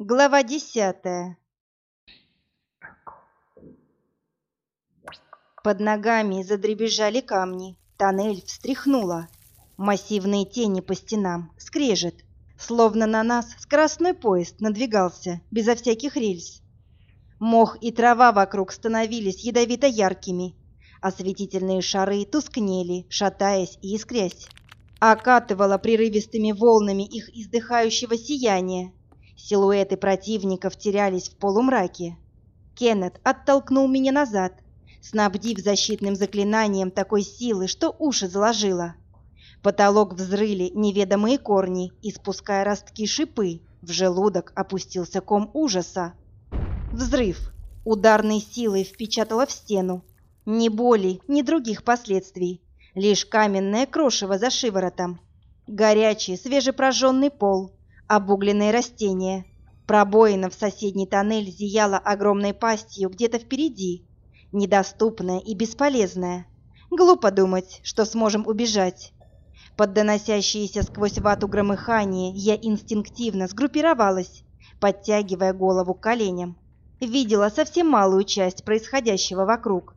Глава десятая Под ногами задребезжали камни, тоннель встряхнуло. Массивные тени по стенам, скрежет. Словно на нас скоростной поезд надвигался, безо всяких рельс. Мох и трава вокруг становились ядовито-яркими. Осветительные шары тускнели, шатаясь и искрясь. Окатывало прерывистыми волнами их издыхающего сияния. Силуэты противников терялись в полумраке. Кеннет оттолкнул меня назад, снабдив защитным заклинанием такой силы, что уши заложило. Потолок взрыли неведомые корни, испуская ростки шипы. В желудок опустился ком ужаса. Взрыв. Ударной силой впечатало в стену. Ни боли, ни других последствий. Лишь каменное крошево за шиворотом. Горячий, свежепрожженный пол. Обугленные растения. Пробоина в соседний тоннель зияла огромной пастью где-то впереди. Недоступная и бесполезная. Глупо думать, что сможем убежать. Под доносящееся сквозь вату громыхание я инстинктивно сгруппировалась, подтягивая голову к коленям. Видела совсем малую часть происходящего вокруг.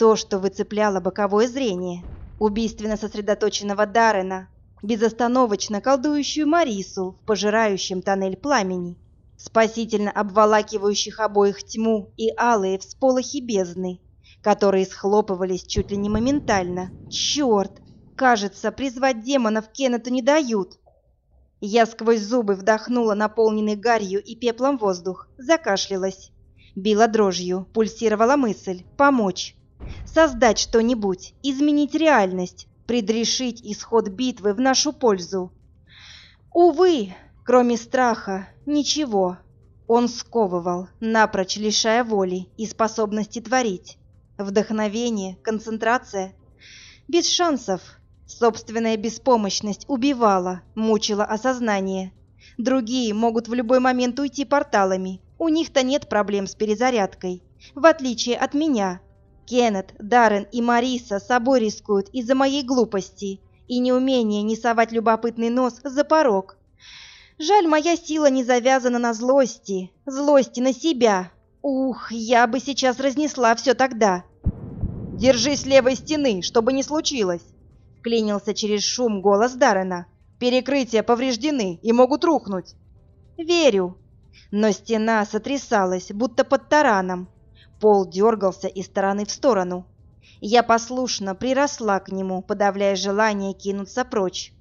То, что выцепляло боковое зрение. Убийственно сосредоточенного Даррена, безостановочно колдующую Марису в пожирающем тоннель пламени, спасительно обволакивающих обоих тьму и алые всполохи бездны, которые схлопывались чуть ли не моментально. Черт! Кажется, призвать демонов Кеннету не дают. Я сквозь зубы вдохнула наполненный гарью и пеплом воздух, закашлялась. Била дрожью, пульсировала мысль «помочь». Создать что-нибудь, изменить реальность, предрешить исход битвы в нашу пользу. Увы, кроме страха, ничего. Он сковывал, напрочь лишая воли и способности творить. Вдохновение, концентрация. Без шансов, Собственная беспомощность убивала, мучила осознание. Другие могут в любой момент уйти порталами. У них-то нет проблем с перезарядкой. В отличие от меня. Кеннет, Даррен и Мариса собой рискуют из-за моей глупости и неумения не совать любопытный нос за порог. Жаль, моя сила не завязана на злости, злости на себя. Ух, я бы сейчас разнесла все тогда. Держись левой стены, чтобы не случилось. Клинился через шум голос Даррена. «Перекрытия повреждены и могут рухнуть». «Верю». Но стена сотрясалась, будто под тараном. Пол дергался из стороны в сторону. Я послушно приросла к нему, подавляя желание кинуться прочь.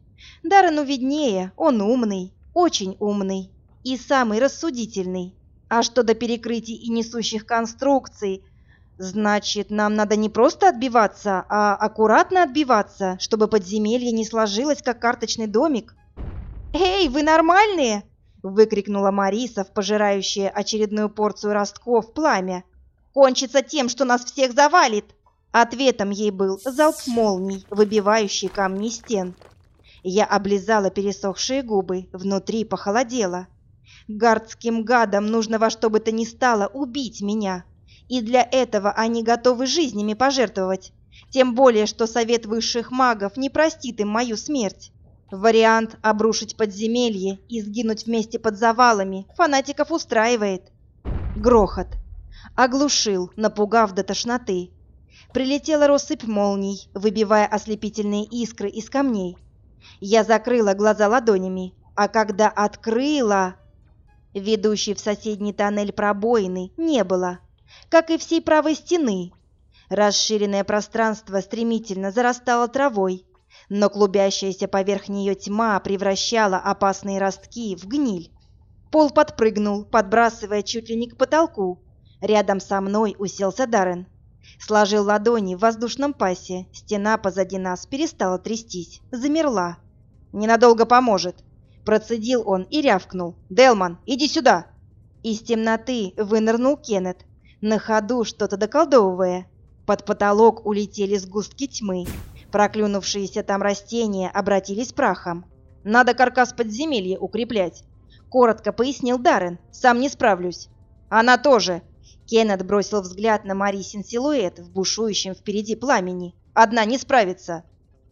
Даррену виднее, он умный, очень умный и самый рассудительный. А что до перекрытий и несущих конструкций, Значит, нам надо не просто отбиваться, а аккуратно отбиваться, чтобы подземелье не сложилось, как карточный домик. «Эй, вы нормальные?» — выкрикнула Марисов, пожирающая очередную порцию ростков пламя. «Кончится тем, что нас всех завалит!» Ответом ей был залп молний, выбивающий камни стен. Я облизала пересохшие губы, внутри похолодело. Гардским гадам нужно во что бы то ни стало убить меня и для этого они готовы жизнями пожертвовать. Тем более, что Совет Высших Магов не простит им мою смерть. Вариант обрушить подземелье и сгинуть вместе под завалами фанатиков устраивает. Грохот. Оглушил, напугав до тошноты. Прилетела россыпь молний, выбивая ослепительные искры из камней. Я закрыла глаза ладонями, а когда открыла... Ведущей в соседний тоннель пробоины не было как и всей правой стены. Расширенное пространство стремительно зарастало травой, но клубящаяся поверх нее тьма превращала опасные ростки в гниль. Пол подпрыгнул, подбрасывая чуть ли не к потолку. Рядом со мной уселся Даррен. Сложил ладони в воздушном пасе. Стена позади нас перестала трястись, замерла. «Ненадолго поможет», — процедил он и рявкнул. «Делман, иди сюда!» Из темноты вынырнул Кеннет, на ходу что-то доколдовывая. Под потолок улетели сгустки тьмы. Проклюнувшиеся там растения обратились прахом. «Надо каркас подземелья укреплять», — коротко пояснил Даррен. «Сам не справлюсь». «Она тоже». Кеннет бросил взгляд на Марисин силуэт в бушующем впереди пламени. «Одна не справится.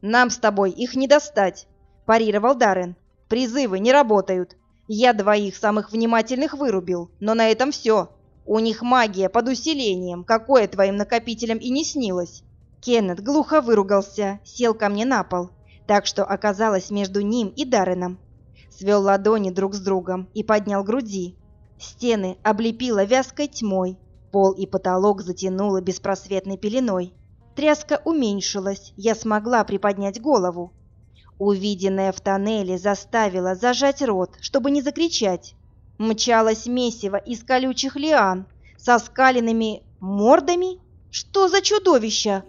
Нам с тобой их не достать», — парировал Даррен. «Призывы не работают. Я двоих самых внимательных вырубил, но на этом все. У них магия под усилением, какое твоим накопителям и не снилось. Кеннет глухо выругался, сел ко мне на пол, так что оказалось между ним и Дарреном. Свел ладони друг с другом и поднял груди. Стены облепило вязкой тьмой, пол и потолок затянуло беспросветной пеленой. Тряска уменьшилась, я смогла приподнять голову. Увиденное в тоннеле заставило зажать рот, чтобы не закричать. Мчалось месиво из колючих лиан со скаленными мордами. Что за чудовища?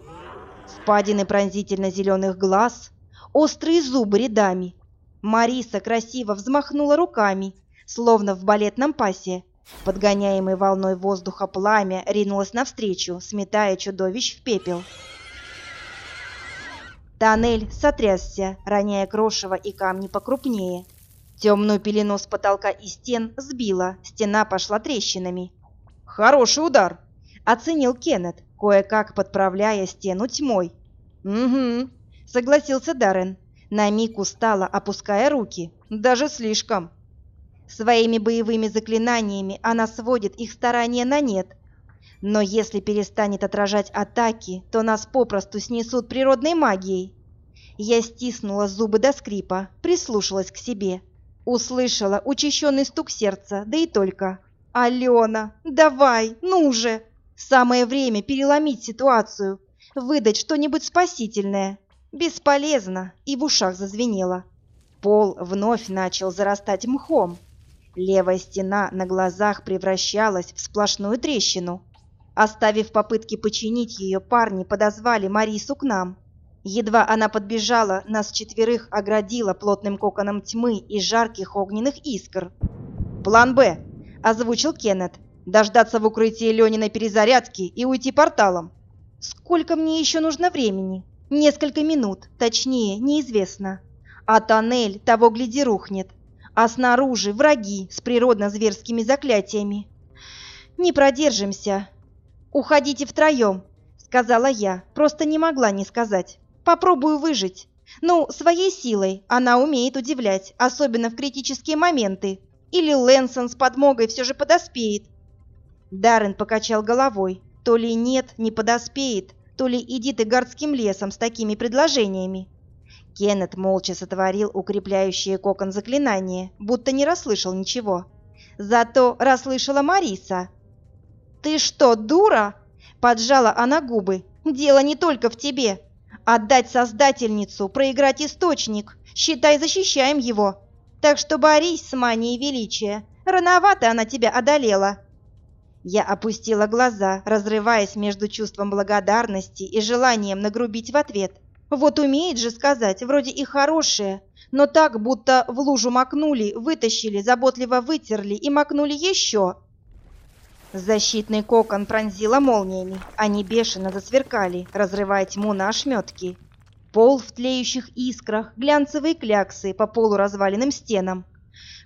Впадины пронзительно-зеленых глаз, острые зубы рядами. Мариса красиво взмахнула руками, словно в балетном пасе. Подгоняемый волной воздуха пламя ринулось навстречу, сметая чудовищ в пепел. Тоннель сотрясся, роняя крошево и камни покрупнее. Темную пелену с потолка и стен сбила, стена пошла трещинами. «Хороший удар!» — оценил Кеннет, кое-как подправляя стену тьмой. «Угу», — согласился Даррен, на миг устало опуская руки. «Даже слишком». Своими боевыми заклинаниями она сводит их старания на нет. Но если перестанет отражать атаки, то нас попросту снесут природной магией. Я стиснула зубы до скрипа, прислушалась к себе. Услышала учащенный стук сердца, да и только. «Алена, давай, ну же!» Самое время переломить ситуацию, выдать что-нибудь спасительное. Бесполезно, и в ушах зазвенело. Пол вновь начал зарастать мхом. Левая стена на глазах превращалась в сплошную трещину. Оставив попытки починить ее, парни подозвали Марису к нам. Едва она подбежала, нас четверых оградила плотным коконом тьмы и жарких огненных искр. «План «Б», — озвучил Кеннет. «Дождаться в укрытии Лениной перезарядки и уйти порталом». «Сколько мне еще нужно времени?» «Несколько минут, точнее, неизвестно. А тоннель того гляди рухнет а снаружи враги с природно-зверскими заклятиями. Не продержимся. Уходите втроем, сказала я, просто не могла не сказать. Попробую выжить. Ну, своей силой она умеет удивлять, особенно в критические моменты. Или Лэнсон с подмогой все же подоспеет. Даррен покачал головой. То ли нет, не подоспеет, то ли иди ты городским лесом с такими предложениями. Кеннет молча сотворил укрепляющее кокон заклинание, будто не расслышал ничего. Зато расслышала Мариса. «Ты что, дура?» — поджала она губы. «Дело не только в тебе. Отдать Создательницу, проиграть Источник. Считай, защищаем его. Так что борись с манией величия. Рановато она тебя одолела». Я опустила глаза, разрываясь между чувством благодарности и желанием нагрубить в ответ. Вот умеет же сказать, вроде и хорошее, но так, будто в лужу макнули, вытащили, заботливо вытерли и макнули еще. Защитный кокон пронзило молниями, они бешено засверкали, разрывая тьму на ошметки. Пол в тлеющих искрах, глянцевые кляксы по полуразваленным стенам.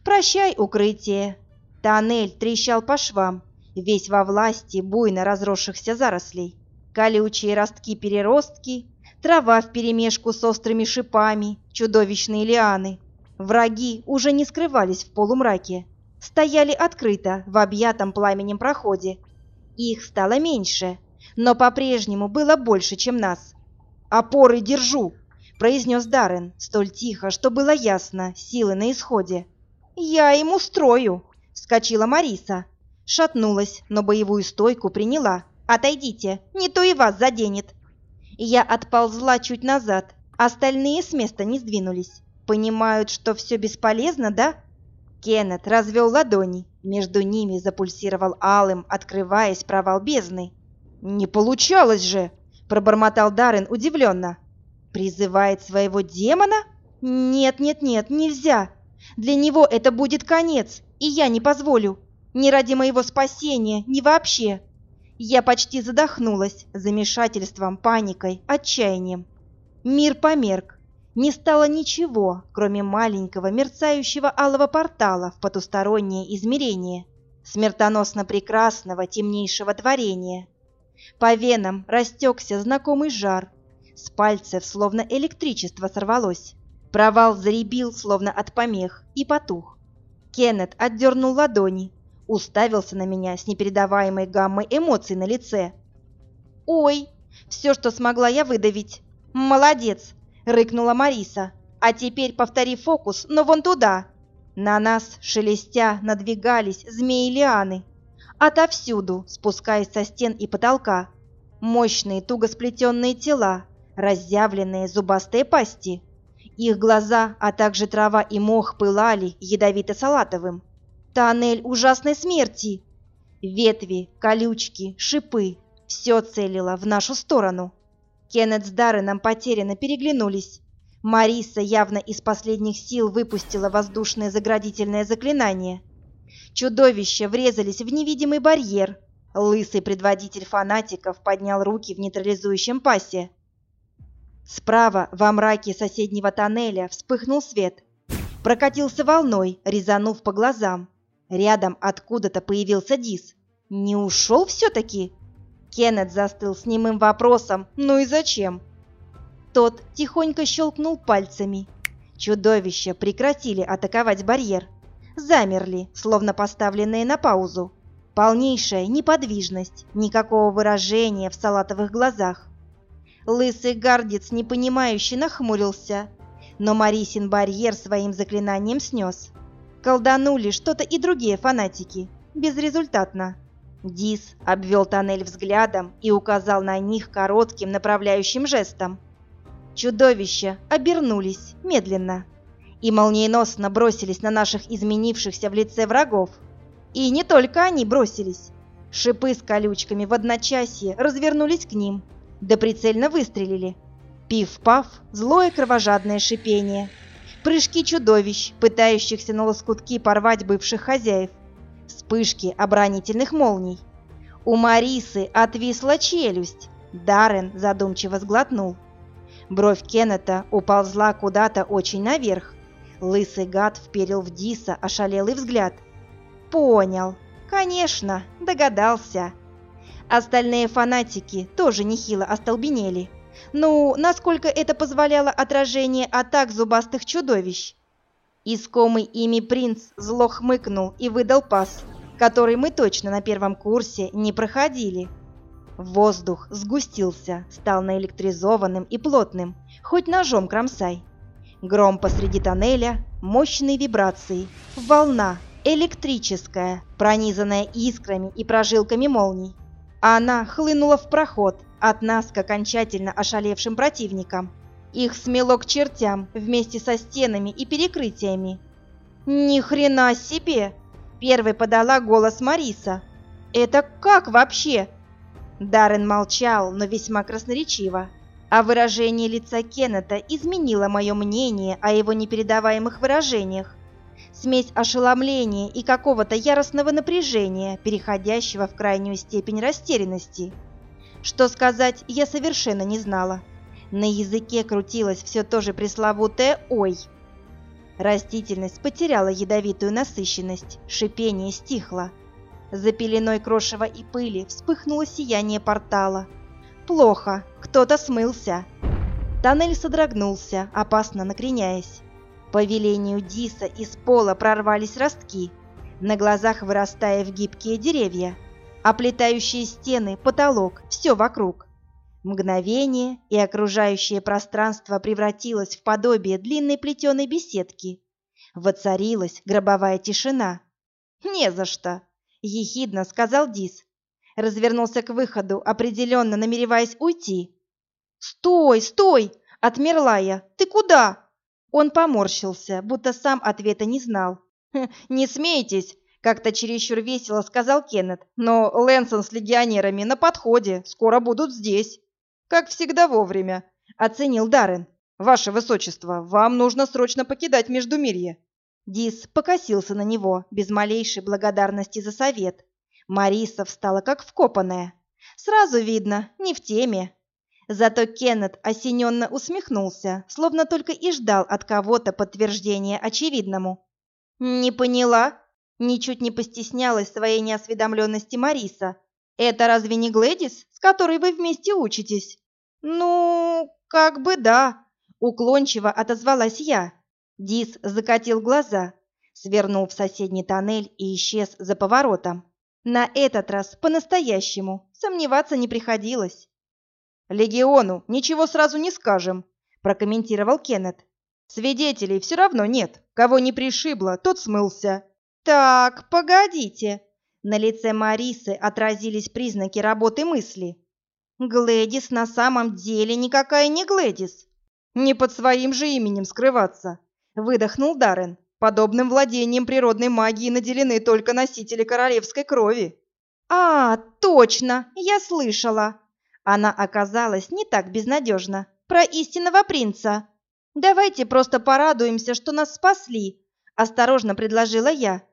«Прощай, укрытие!» Тоннель трещал по швам, весь во власти буйно разросшихся зарослей. Колючие ростки-переростки, трава вперемешку с острыми шипами, чудовищные лианы. Враги уже не скрывались в полумраке, стояли открыто в объятом пламенем проходе. Их стало меньше, но по-прежнему было больше, чем нас. «Опоры держу!» — произнес Даррен, столь тихо, что было ясно, силы на исходе. «Я ему устрою!» — вскочила Мариса. Шатнулась, но боевую стойку приняла. «Отойдите, не то и вас заденет!» Я отползла чуть назад, остальные с места не сдвинулись. Понимают, что все бесполезно, да? Кеннет развел ладони, между ними запульсировал алым, открываясь провал бездны. «Не получалось же!» — пробормотал Даррен удивленно. «Призывает своего демона? Нет, нет, нет, нельзя! Для него это будет конец, и я не позволю. Ни ради моего спасения, ни вообще!» Я почти задохнулась замешательством, паникой, отчаянием. Мир померк. Не стало ничего, кроме маленького мерцающего алого портала в потустороннее измерение, смертоносно прекрасного темнейшего творения. По венам растекся знакомый жар. С пальцев словно электричество сорвалось. Провал заребил, словно от помех, и потух. Кеннет отдернул ладони, уставился на меня с непередаваемой гаммой эмоций на лице. «Ой, все, что смогла я выдавить. Молодец!» — рыкнула Мариса. «А теперь повтори фокус, но вон туда!» На нас, шелестя, надвигались змеи-лианы. Отовсюду, спускаясь со стен и потолка. Мощные, туго сплетенные тела, разъявленные зубастые пасти. Их глаза, а также трава и мох пылали ядовито-салатовым. Тоннель ужасной смерти. Ветви, колючки, шипы — все целило в нашу сторону. Кеннет с Дарреном потерянно переглянулись. Мариса явно из последних сил выпустила воздушное заградительное заклинание. Чудовища врезались в невидимый барьер. Лысый предводитель фанатиков поднял руки в нейтрализующем пасе. Справа, во мраке соседнего тоннеля, вспыхнул свет. Прокатился волной, резанув по глазам. Рядом откуда-то появился Дис. Не ушел все-таки? Кеннет застыл с немым вопросом «Ну и зачем?». Тот тихонько щелкнул пальцами. Чудовища прекратили атаковать барьер. Замерли, словно поставленные на паузу. Полнейшая неподвижность, никакого выражения в салатовых глазах. Лысый гардец непонимающе нахмурился, но Марисин барьер своим заклинанием снес. Колданули что-то и другие фанатики. Безрезультатно. Дис обвел тоннель взглядом и указал на них коротким направляющим жестом. Чудовища обернулись медленно и молниеносно бросились на наших изменившихся в лице врагов. И не только они бросились. Шипы с колючками в одночасье развернулись к ним, да прицельно выстрелили. Пив-паф, злое кровожадное шипение. Прыжки чудовищ, пытающихся на лоскутки порвать бывших хозяев. Вспышки оборонительных молний. У Марисы отвисла челюсть. Даррен задумчиво сглотнул. Бровь Кеннета уползла куда-то очень наверх. Лысый гад вперил в Диса ошалелый взгляд. «Понял. Конечно, догадался». Остальные фанатики тоже нехило остолбенели. Ну, насколько это позволяло отражение атак зубастых чудовищ? Искомый ими принц зло хмыкнул и выдал пас, который мы точно на первом курсе не проходили. Воздух сгустился, стал наэлектризованным и плотным, хоть ножом кромсай. Гром посреди тоннеля, мощные вибрации, волна, электрическая, пронизанная искрами и прожилками молний. Она хлынула в проход, от нас к окончательно ошалевшим противникам. Их смело к чертям вместе со стенами и перекрытиями. «Ни хрена себе!» — первой подала голос Мариса. «Это как вообще?» Даррен молчал, но весьма красноречиво. А выражение лица Кеннета изменило мое мнение о его непередаваемых выражениях. Смесь ошеломления и какого-то яростного напряжения, переходящего в крайнюю степень растерянности. Что сказать, я совершенно не знала. На языке крутилось все то же пресловутое «Ой». Растительность потеряла ядовитую насыщенность, шипение стихло. За пеленой крошева и пыли вспыхнуло сияние портала. Плохо, кто-то смылся. Тоннель содрогнулся, опасно накреняясь. По велению Диса из пола прорвались ростки, на глазах вырастая в гибкие деревья. Оплетающие стены, потолок, все вокруг. Мгновение, и окружающее пространство превратилось в подобие длинной плетеной беседки. Воцарилась гробовая тишина. «Не за что!» ехидно сказал Дис. Развернулся к выходу, определенно намереваясь уйти. «Стой, стой!» — отмерла я. «Ты куда?» Он поморщился, будто сам ответа не знал. «Хм, «Не смейтесь!» — как-то чересчур весело сказал Кеннет. «Но Лэнсон с легионерами на подходе, скоро будут здесь». «Как всегда вовремя», — оценил Даррен. «Ваше Высочество, вам нужно срочно покидать Междумирье. Дис покосился на него, без малейшей благодарности за совет. Мариса встала как вкопанная. Сразу видно, не в теме. Зато Кеннет осененно усмехнулся, словно только и ждал от кого-то подтверждения очевидному. «Не поняла?» Ничуть не постеснялась своей неосведомленности Мариса. «Это разве не Глэдис, с которой вы вместе учитесь?» «Ну, как бы да», — уклончиво отозвалась я. Дис закатил глаза. свернул в соседний тоннель и исчез за поворотом. На этот раз по-настоящему, сомневаться не приходилось. «Легиону ничего сразу не скажем», – прокомментировал Кеннет. «Свидетелей все равно нет. Кого не пришибло, тот смылся». «Так, погодите». На лице Марисы отразились признаки работы мысли. «Глэдис на самом деле никакая не Глэдис». «Не под своим же именем скрываться», – выдохнул Даррен. «Подобным владением природной магии наделены только носители королевской крови». «А, точно, я слышала. Она оказалась не так безнадежна. Про истинного принца. Давайте просто порадуемся, что нас спасли, осторожно предложила я.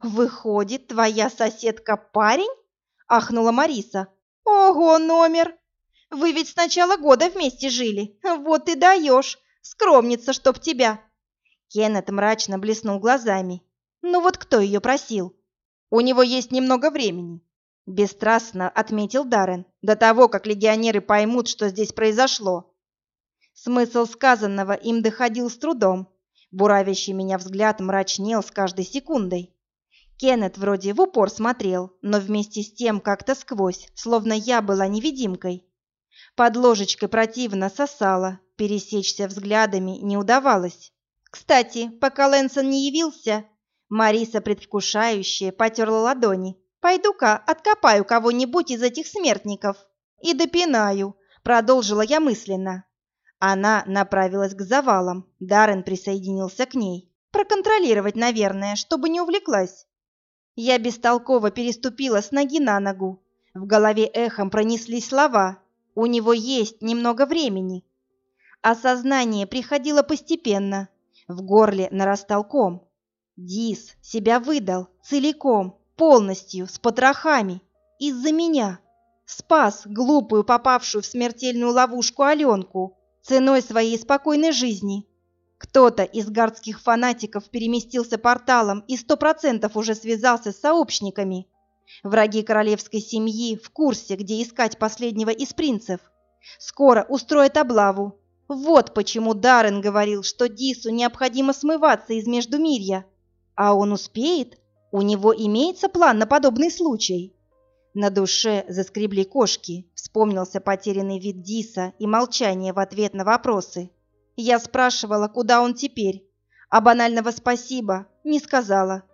Выходит, твоя соседка парень? ахнула Мариса. Ого, номер. Вы ведь с начала года вместе жили. Вот и даешь. Скромница, чтоб тебя. Кеннет мрачно блеснул глазами. Ну вот кто ее просил? У него есть немного времени. Бесстрастно отметил Даррен, до того, как легионеры поймут, что здесь произошло. Смысл сказанного им доходил с трудом. Буравящий меня взгляд мрачнел с каждой секундой. Кеннет вроде в упор смотрел, но вместе с тем как-то сквозь, словно я была невидимкой. Под ложечкой противно сосала, пересечься взглядами не удавалось. Кстати, пока Лэнсон не явился, Мариса предвкушающе потерла ладони, Пойду-ка откопаю кого-нибудь из этих смертников и допинаю, продолжила я мысленно. Она направилась к завалам. Даррен присоединился к ней. Проконтролировать, наверное, чтобы не увлеклась. Я бестолково переступила с ноги на ногу. В голове эхом пронеслись слова. У него есть немного времени. Осознание приходило постепенно. В горле нарастал ком. Дис себя выдал целиком, полностью, с потрохами, из-за меня. Спас глупую, попавшую в смертельную ловушку Аленку, ценой своей спокойной жизни. Кто-то из гардских фанатиков переместился порталом и сто процентов уже связался с сообщниками. Враги королевской семьи в курсе, где искать последнего из принцев. Скоро устроят облаву. Вот почему Даррен говорил, что Дису необходимо смываться из Междумирья. А он успеет? У него имеется план на подобный случай? На душе заскребли кошки, вспомнился потерянный вид Диса и молчание в ответ на вопросы. Я спрашивала, куда он теперь, а банального спасибо не сказала.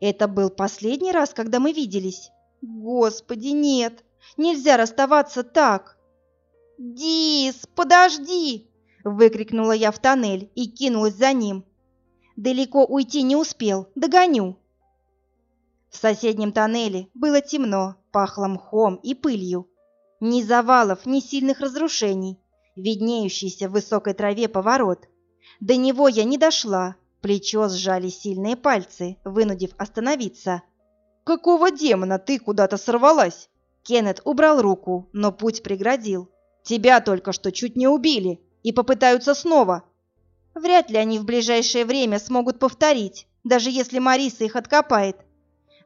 Это был последний раз, когда мы виделись? Господи, нет, нельзя расставаться так. «Дис, подожди!» — выкрикнула я в тоннель и кинулась за ним. Далеко уйти не успел, догоню. Соседнем тоннеле было темно, пахло мхом и пылью. Ни завалов, ни сильных разрушений, виднеющийся в высокой траве поворот. До него я не дошла, плечо сжали сильные пальцы, вынудив остановиться. «Какого демона ты куда-то сорвалась?» Кеннет убрал руку, но путь преградил. «Тебя только что чуть не убили и попытаются снова». Вряд ли они в ближайшее время смогут повторить, даже если Мариса их откопает.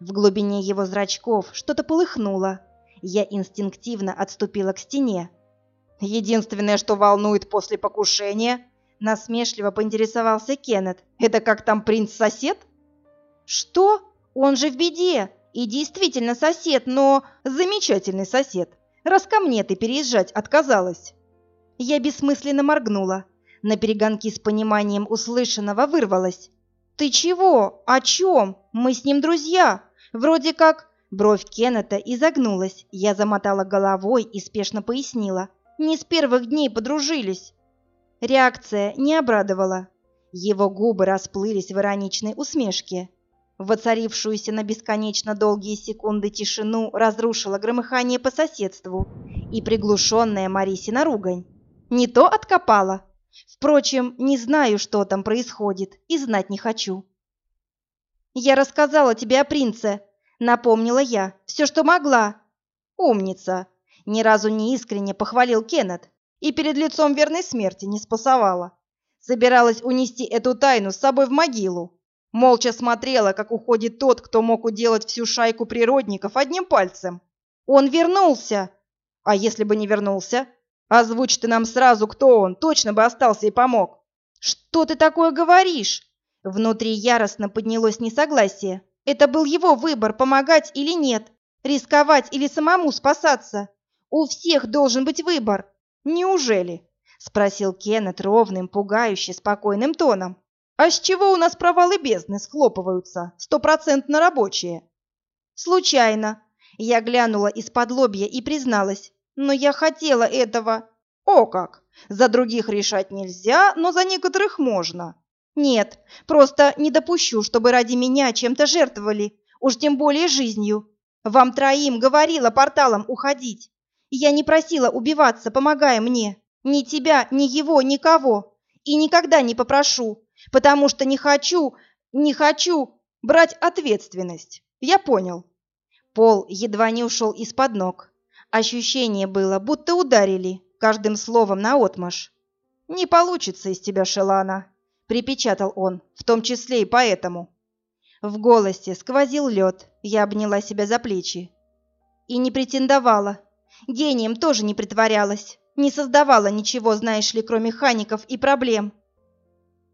В глубине его зрачков что-то полыхнуло. Я инстинктивно отступила к стене. Единственное, что волнует после покушения, насмешливо поинтересовался Кеннет. Это как там принц-сосед? Что? Он же в беде. И действительно сосед, но замечательный сосед. Раз ко мне ты переезжать отказалась. Я бессмысленно моргнула. На перегонки с пониманием услышанного вырвалась. «Ты чего? О чем? Мы с ним друзья. Вроде как...» Бровь Кеннета изогнулась. Я замотала головой и спешно пояснила. «Не с первых дней подружились». Реакция не обрадовала. Его губы расплылись в ироничной усмешке. Воцарившуюся на бесконечно долгие секунды тишину разрушило громыхание по соседству и приглушенная Марисина ругань. Не то откопала, Впрочем, не знаю, что там происходит, и знать не хочу. «Я рассказала тебе о принце», — напомнила я, — «все, что могла». «Умница!» — ни разу не искренне похвалил Кеннет и перед лицом верной смерти не спасовала. Собиралась унести эту тайну с собой в могилу. Молча смотрела, как уходит тот, кто мог уделать всю шайку природников одним пальцем. «Он вернулся!» «А если бы не вернулся?» Озвучь ты нам сразу, кто он, точно бы остался и помог. Что ты такое говоришь? Внутри яростно поднялось несогласие. Это был его выбор, помогать или нет, рисковать или самому спасаться. У всех должен быть выбор. Неужели? Спросил Кеннет ровным, пугающе спокойным тоном. А с чего у нас провалы бездны схлопываются? Стопроцентно рабочие. Случайно. Я глянула из-под лобья и призналась. Но я хотела этого. О как! За других решать нельзя, но за некоторых можно. Нет, просто не допущу, чтобы ради меня чем-то жертвовали, уж тем более жизнью. Вам троим говорила порталом уходить. Я не просила убиваться, помогая мне. Ни тебя, ни его, никого. И никогда не попрошу, потому что не хочу, не хочу брать ответственность. Я понял. Пол едва не ушел из-под ног. Ощущение было, будто ударили, каждым словом наотмашь. «Не получится из тебя, Шелана», — припечатал он, в том числе и поэтому. В голосе сквозил лед, я обняла себя за плечи. И не претендовала. Гением тоже не притворялась. Не создавала ничего, знаешь ли, кроме механиков и проблем.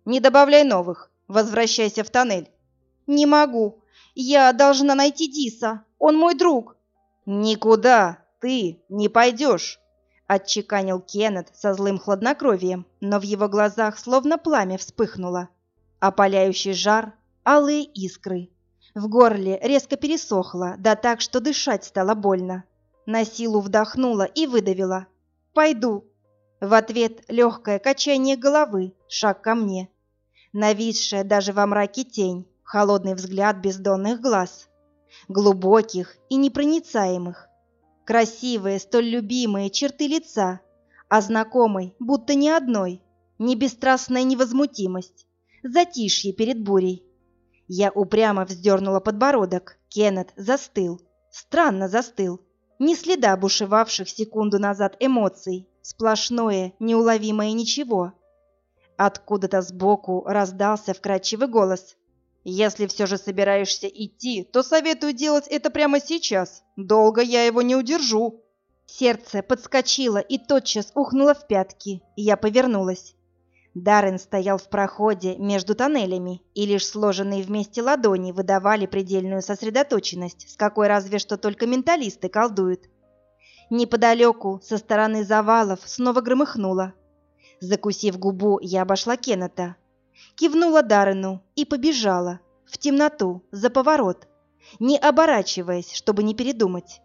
Не добавляй новых. Возвращайся в тоннель. Не могу. Я должна найти Диса. Он мой друг. Никуда ты не пойдешь. Отчеканил Кеннет со злым хладнокровием, но в его глазах словно пламя вспыхнуло. Опаляющий жар, алые искры. В горле резко пересохло, да так, что дышать стало больно. На силу вдохнула и выдавила. Пойду. В ответ легкое качание головы, шаг ко мне. Нависшая даже во мраке тень, холодный взгляд бездонных глаз. Глубоких и непроницаемых. Красивые, столь любимые черты лица, а знакомый, будто ни одной, не бесстрастная невозмутимость, затишье перед бурей. Я упрямо вздернула подбородок, Кеннет застыл, странно застыл. Ни следа бушевавших секунду назад эмоций, сплошное, неуловимое ничего. Откуда-то сбоку раздался вкрадчивый голос. «Если все же собираешься идти, то советую делать это прямо сейчас. Долго я его не удержу». Сердце подскочило и тотчас ухнуло в пятки. Я повернулась. Даррен стоял в проходе между тоннелями, и лишь сложенные вместе ладони выдавали предельную сосредоточенность, с какой разве что только менталисты колдуют. Неподалеку, со стороны завалов, снова громыхнуло. Закусив губу, я обошла Кеннета. Кивнула Даррену и побежала. В темноту, за поворот, не оборачиваясь, чтобы не передумать.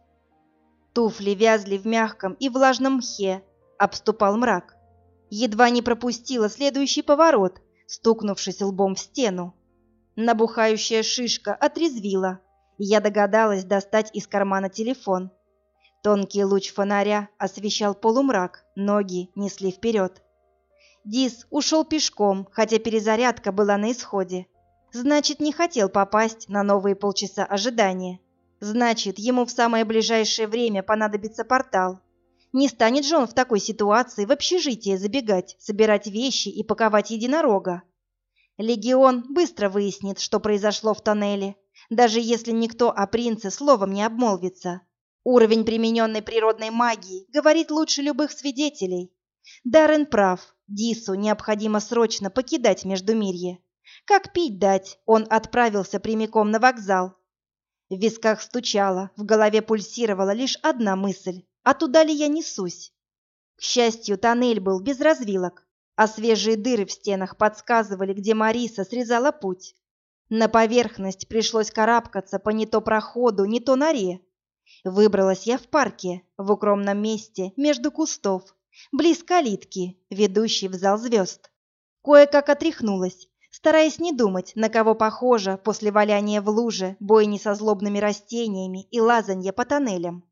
Туфли вязли в мягком и влажном мхе, обступал мрак едва не пропустила следующий поворот, стукнувшись лбом в стену. Набухающая шишка отрезвила, я догадалась достать из кармана телефон. Тонкий луч фонаря освещал полумрак, ноги несли вперед. Дис ушел пешком, хотя перезарядка была на исходе. Значит, не хотел попасть на новые полчаса ожидания. Значит, ему в самое ближайшее время понадобится портал. Не станет же он в такой ситуации в общежитие забегать, собирать вещи и паковать единорога. Легион быстро выяснит, что произошло в тоннеле, даже если никто о принце словом не обмолвится. Уровень примененной природной магии говорит лучше любых свидетелей. Даррен прав, Дису необходимо срочно покидать Междумирье. Как пить дать, он отправился прямиком на вокзал. В висках стучало, в голове пульсировала лишь одна мысль а туда ли я несусь? К счастью, тоннель был без развилок, а свежие дыры в стенах подсказывали, где Мариса срезала путь. На поверхность пришлось карабкаться по не то проходу, не то норе. Выбралась я в парке, в укромном месте, между кустов, близ калитки, ведущей в зал звезд. Кое-как отряхнулась, стараясь не думать, на кого похоже после валяния в луже, бойни со злобными растениями и лазанья по тоннелям.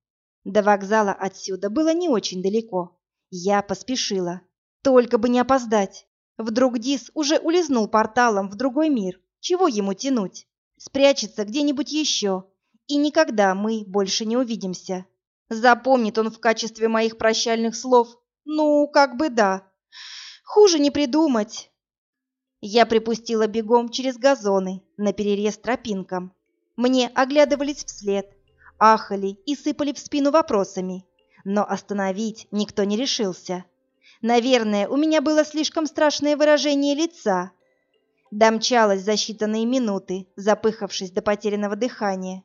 До вокзала отсюда было не очень далеко. Я поспешила. Только бы не опоздать. Вдруг Дис уже улизнул порталом в другой мир. Чего ему тянуть? Спрячется где-нибудь еще. И никогда мы больше не увидимся. Запомнит он в качестве моих прощальных слов. Ну, как бы да. Хуже не придумать. Я припустила бегом через газоны, на перерез тропинкам. Мне оглядывались вслед, ахали и сыпали в спину вопросами, но остановить никто не решился. Наверное, у меня было слишком страшное выражение лица. Домчалась за считанные минуты, запыхавшись до потерянного дыхания.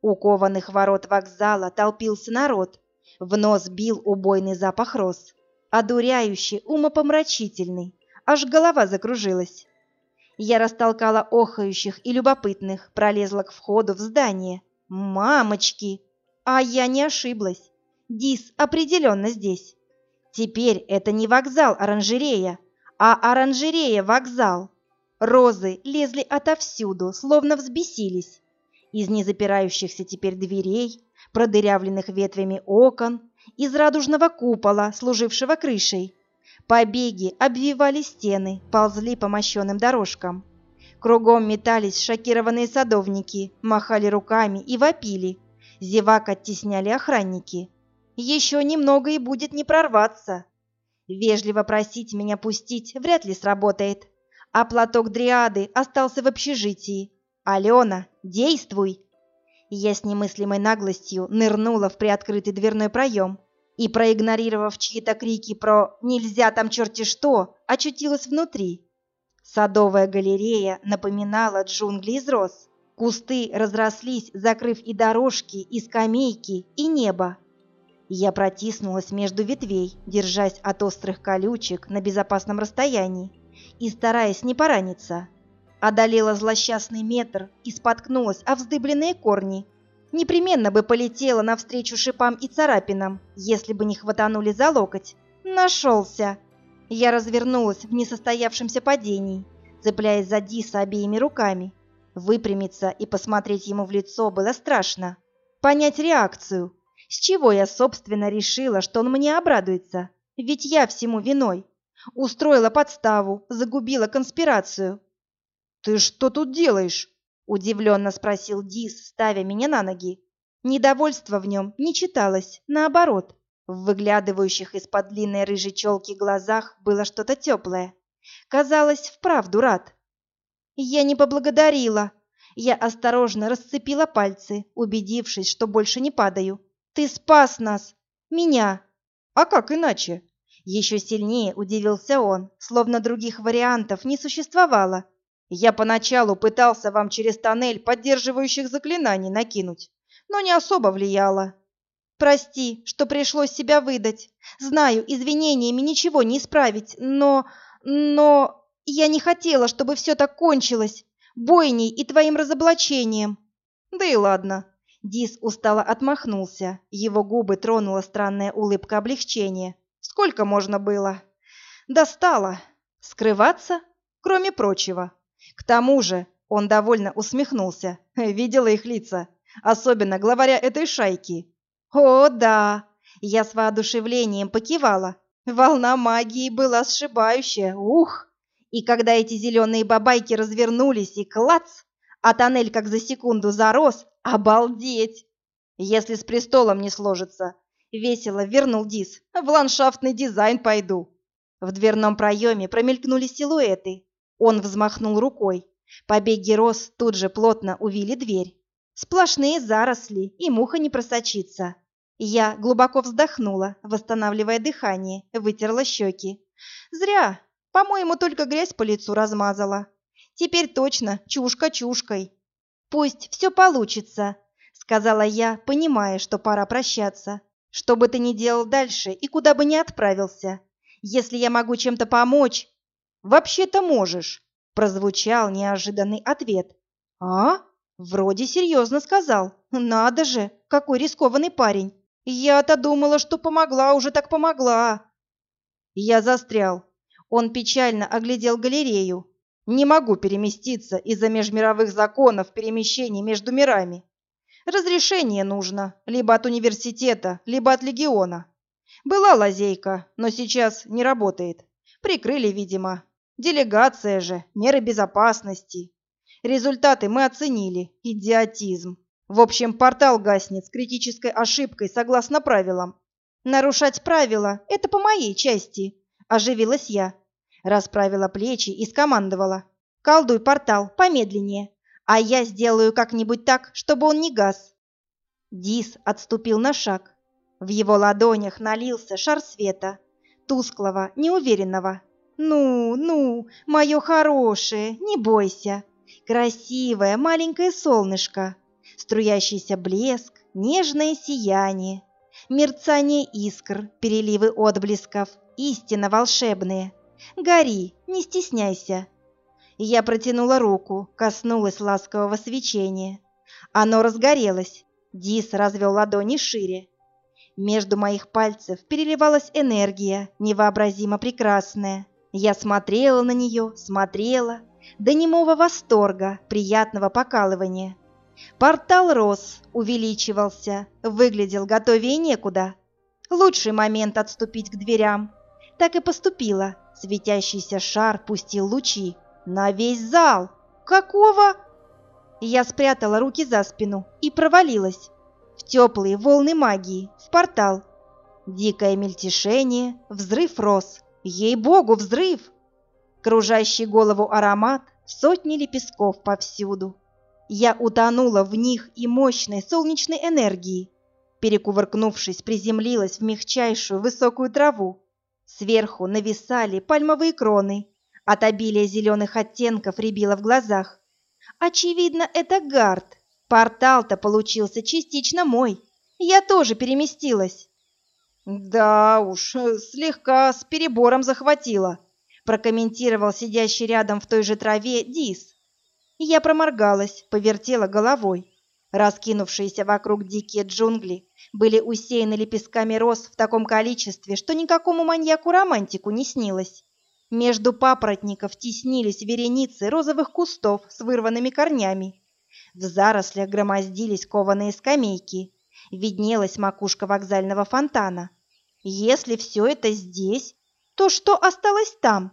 У кованых ворот вокзала толпился народ. В нос бил убойный запах роз. Одуряющий, умопомрачительный. Аж голова закружилась. Я растолкала охающих и любопытных, пролезла к входу в здание. Мамочки! А я не ошиблась. Дис определенно здесь. Теперь это не вокзал-оранжерея, а оранжерея-вокзал. Розы лезли отовсюду, словно взбесились. Из незапирающихся теперь дверей, продырявленных ветвями окон, из радужного купола, служившего крышей. Побеги обвивали стены, ползли по мощенным дорожкам. Кругом метались шокированные садовники, махали руками и вопили. Зевак оттесняли охранники. Еще немного и будет не прорваться. Вежливо просить меня пустить вряд ли сработает а платок дриады остался в общежитии. «Алена, действуй!» Я с немыслимой наглостью нырнула в приоткрытый дверной проем и, проигнорировав чьи-то крики про «нельзя там черти что», очутилась внутри. Садовая галерея напоминала джунгли из роз. Кусты разрослись, закрыв и дорожки, и скамейки, и небо. Я протиснулась между ветвей, держась от острых колючек на безопасном расстоянии и, стараясь не пораниться, одолела злосчастный метр и споткнулась о вздыбленные корни. Непременно бы полетела навстречу шипам и царапинам, если бы не хватанули за локоть. Нашелся! Я развернулась в несостоявшемся падении, цепляясь за Диса обеими руками. Выпрямиться и посмотреть ему в лицо было страшно. Понять реакцию. С чего я, собственно, решила, что он мне обрадуется? Ведь я всему виной. Устроила подставу, загубила конспирацию. «Ты что тут делаешь?» — удивленно спросил Дис, ставя меня на ноги. Недовольство в нем не читалось, наоборот. В выглядывающих из-под длинной рыжей челки глазах было что-то теплое. Казалось, вправду рад. Я не поблагодарила. Я осторожно расцепила пальцы, убедившись, что больше не падаю. «Ты спас нас! Меня!» «А как иначе?» Еще сильнее удивился он, словно других вариантов не существовало. Я поначалу пытался вам через тоннель поддерживающих заклинаний накинуть, но не особо влияло. Прости, что пришлось себя выдать. Знаю, извинениями ничего не исправить, но... но... Я не хотела, чтобы все так кончилось. Бойней и твоим разоблачением. Да и ладно. Дис устало отмахнулся. Его губы тронула странная улыбка облегчения. Сколько можно было? Достало. Скрываться? Кроме прочего. К тому же он довольно усмехнулся. Видела их лица. Особенно главаря этой шайки. О, да. Я с воодушевлением покивала. Волна магии была сшибающая. Ух! И когда эти зеленые бабайки развернулись и клац, а тоннель как за секунду зарос, обалдеть! Если с престолом не сложится, Весело вернул Дис. В ландшафтный дизайн пойду. В дверном проеме промелькнули силуэты. Он взмахнул рукой. Побеги роз тут же плотно увили дверь. Сплошные заросли, и муха не просочится. Я глубоко вздохнула, восстанавливая дыхание, вытерла щеки. Зря. По-моему, только грязь по лицу размазала. Теперь точно чушка чушкой. Пусть все получится, сказала я, понимая, что пора прощаться. Что бы ты ни делал дальше и куда бы ни отправился, если я могу чем-то помочь, вообще-то можешь, прозвучал неожиданный ответ. А? Вроде серьезно сказал. Надо же, какой рискованный парень. Я-то думала, что помогла, уже так помогла. Я застрял. Он печально оглядел галерею. Не могу переместиться из-за межмировых законов перемещений между мирами. Разрешение нужно, либо от университета, либо от легиона. Была лазейка, но сейчас не работает. Прикрыли, видимо. Делегация же, меры безопасности. Результаты мы оценили. Идиотизм. В общем, портал гаснет с критической ошибкой согласно правилам. Нарушать правила – это по моей части. Оживилась я. Расправила плечи и скомандовала. Колдуй портал, помедленнее а я сделаю как-нибудь так, чтобы он не гас. Дис отступил на шаг. В его ладонях налился шар света, тусклого, неуверенного. Ну, ну, мое хорошее, не бойся. Красивое маленькое солнышко, струящийся блеск, нежное сияние, мерцание искр, переливы отблесков, истинно волшебные. Гори, не стесняйся. Я протянула руку, коснулась ласкового свечения. Оно разгорелось. Дис развел ладони шире. Между моих пальцев переливалась энергия, невообразимо прекрасная. Я смотрела на нее, смотрела, до немого восторга, приятного покалывания. Портал рос, увеличивался, выглядел готовее некуда. Лучший момент отступить к дверям. Так и поступила. Светящийся шар пустил лучи. На весь зал. Какого? Я спрятала руки за спину и провалилась. В теплые волны магии, в портал. Дикое мельтешение, взрыв рос. Ей-богу, взрыв! Кружащий голову аромат, сотни лепестков повсюду. Я утонула в них и мощной солнечной энергии. Перекувыркнувшись, приземлилась в мягчайшую высокую траву. Сверху нависали пальмовые кроны. От обилия зеленых оттенков рябило в глазах. Очевидно, это гард. Портал-то получился частично мой. Я тоже переместилась. Да уж, слегка с перебором захватила, прокомментировал сидящий рядом в той же траве Дис. Я проморгалась, повертела головой. Раскинувшиеся вокруг дикие джунгли были усеяны лепестками роз в таком количестве, что никакому маньяку-романтику не снилось. Между папоротников теснились вереницы розовых кустов с вырванными корнями. В зарослях громоздились кованые скамейки. Виднелась макушка вокзального фонтана. Если все это здесь, то что осталось там?